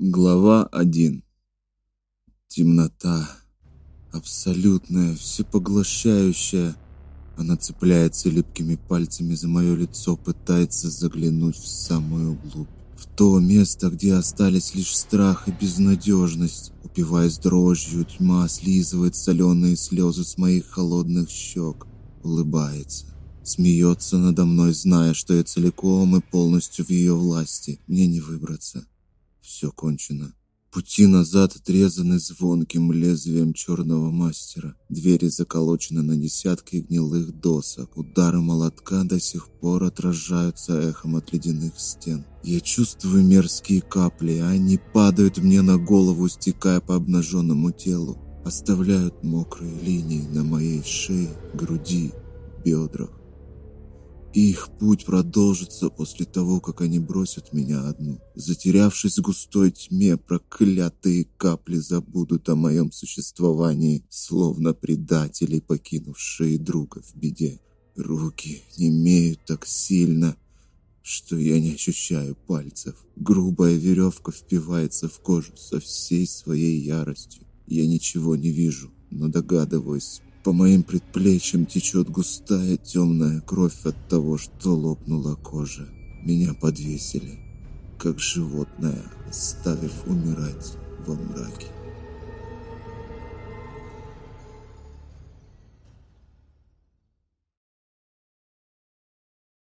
Глава 1. Темнота. Абсолютная, всепоглощающая. Она цепляется липкими пальцами за мое лицо, пытается заглянуть в самую глубь. В то место, где остались лишь страх и безнадежность. Упиваясь дрожью, тьма слизывает соленые слезы с моих холодных щек. Улыбается. Смеется надо мной, зная, что я целиком и полностью в ее власти. Мне не выбраться. Все кончено. Пути назад отрезаны звонким лезвием черного мастера. Двери заколочены на десятки гнилых досок. Удары молотка до сих пор отражаются эхом от ледяных стен. Я чувствую мерзкие капли, они падают мне на голову, стекая по обнаженному телу. Оставляют мокрые линии на моей шее, груди, бедрах. Их путь продолжится после того, как они бросят меня одну. Затерявшись в густой тьме, проклятые капли забудут о моем существовании, словно предатели, покинувшие друга в беде. Руки не имеют так сильно, что я не ощущаю пальцев. Грубая веревка впивается в кожу со всей своей яростью. Я ничего не вижу, но догадываюсь, по моим предплечьям течет густая темная кровь от того, что лопнула кожа. Меня подвесили, как животное, оставив умирать во мраке.